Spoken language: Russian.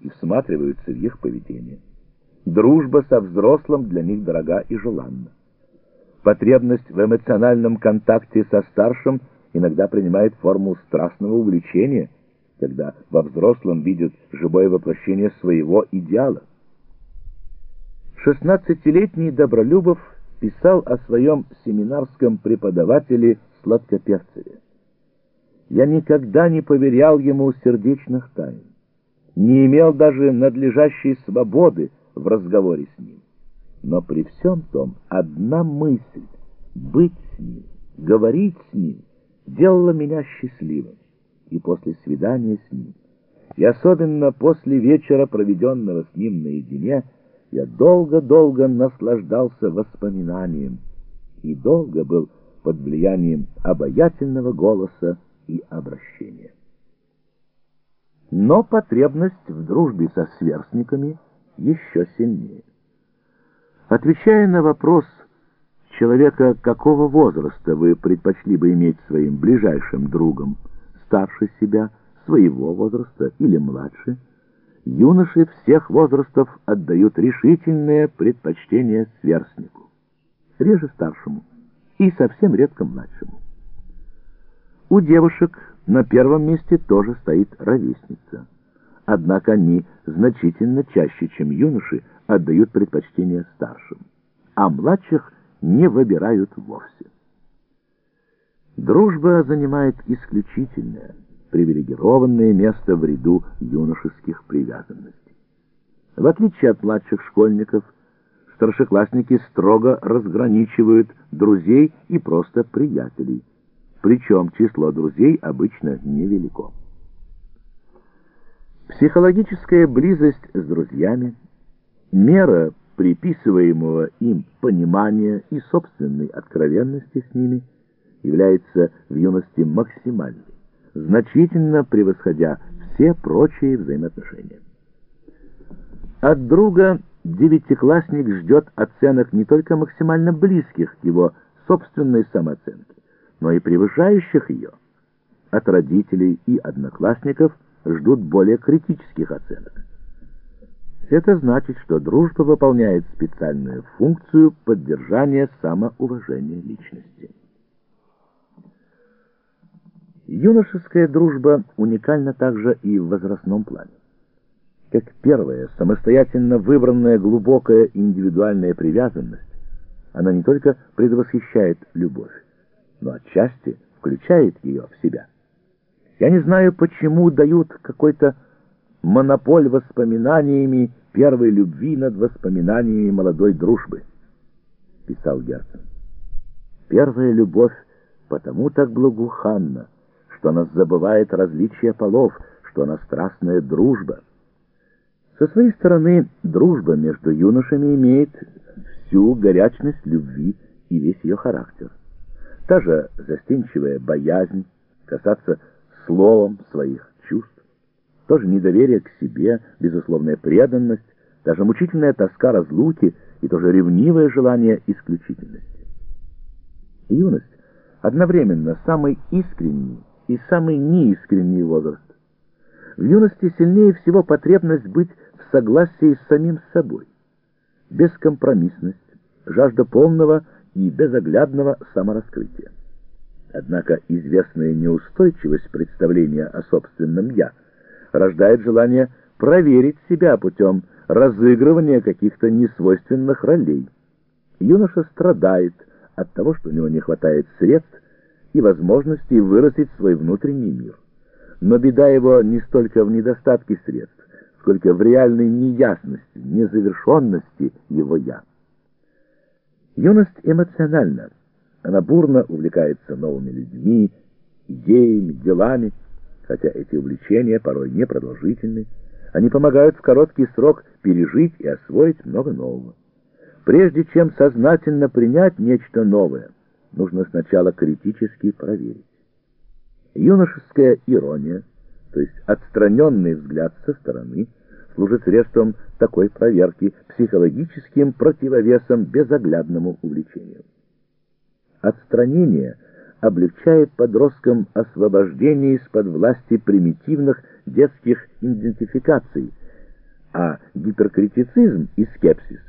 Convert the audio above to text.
и всматриваются в их поведение. Дружба со взрослым для них дорога и желанна. Потребность в эмоциональном контакте со старшим иногда принимает форму страстного увлечения, когда во взрослом видят живое воплощение своего идеала. Шестнадцатилетний Добролюбов писал о своем семинарском преподавателе Сладкоперцеве. «Я никогда не поверял ему сердечных тайн, не имел даже надлежащей свободы в разговоре с ним. Но при всем том одна мысль — быть с ним, говорить с ним — делала меня счастливым. И после свидания с ним, и особенно после вечера, проведенного с ним наедине, я долго-долго наслаждался воспоминанием и долго был под влиянием обаятельного голоса и обращения. Но потребность в дружбе со сверстниками еще сильнее. Отвечая на вопрос человека, какого возраста вы предпочли бы иметь своим ближайшим другом, старше себя, своего возраста или младше, юноши всех возрастов отдают решительное предпочтение сверстнику, реже старшему и совсем редко младшему. У девушек на первом месте тоже стоит ровесница. Однако они значительно чаще, чем юноши, отдают предпочтение старшим, а младших не выбирают вовсе. Дружба занимает исключительное, привилегированное место в ряду юношеских привязанностей. В отличие от младших школьников, старшеклассники строго разграничивают друзей и просто приятелей, причем число друзей обычно невелико. Психологическая близость с друзьями, мера приписываемого им понимания и собственной откровенности с ними является в юности максимальной, значительно превосходя все прочие взаимоотношения. От друга девятиклассник ждет оценок не только максимально близких к его собственной самооценке, но и превышающих ее. От родителей и одноклассников – ждут более критических оценок. Это значит, что дружба выполняет специальную функцию поддержания самоуважения личности. Юношеская дружба уникальна также и в возрастном плане. Как первая, самостоятельно выбранная глубокая индивидуальная привязанность, она не только предвосхищает любовь, но отчасти включает ее в себя. Я не знаю, почему дают какой-то монополь воспоминаниями первой любви над воспоминаниями молодой дружбы, писал Герцен. Первая любовь потому так благоуханна, что она забывает различия полов, что она страстная дружба. Со своей стороны, дружба между юношами имеет всю горячность любви и весь ее характер. Та же застенчивая боязнь касаться словом своих чувств, тоже недоверие к себе, безусловная преданность, даже мучительная тоска разлуки и тоже ревнивое желание исключительности. Юность одновременно самый искренний и самый неискренний возраст. В юности сильнее всего потребность быть в согласии с самим собой, бескомпромиссность, жажда полного и безоглядного самораскрытия. Однако известная неустойчивость представления о собственном «я» рождает желание проверить себя путем разыгрывания каких-то несвойственных ролей. Юноша страдает от того, что у него не хватает средств и возможностей выразить свой внутренний мир. Но беда его не столько в недостатке средств, сколько в реальной неясности, незавершенности его «я». Юность эмоциональна она бурно увлекается новыми людьми, идеями, делами, хотя эти увлечения порой непродолжительны. Они помогают в короткий срок пережить и освоить много нового. Прежде чем сознательно принять нечто новое, нужно сначала критически проверить. Юношеская ирония, то есть отстраненный взгляд со стороны, служит средством такой проверки, психологическим противовесом безоглядному увлечению. Отстранение облегчает подросткам освобождение из-под власти примитивных детских идентификаций, а гиперкритицизм и скепсис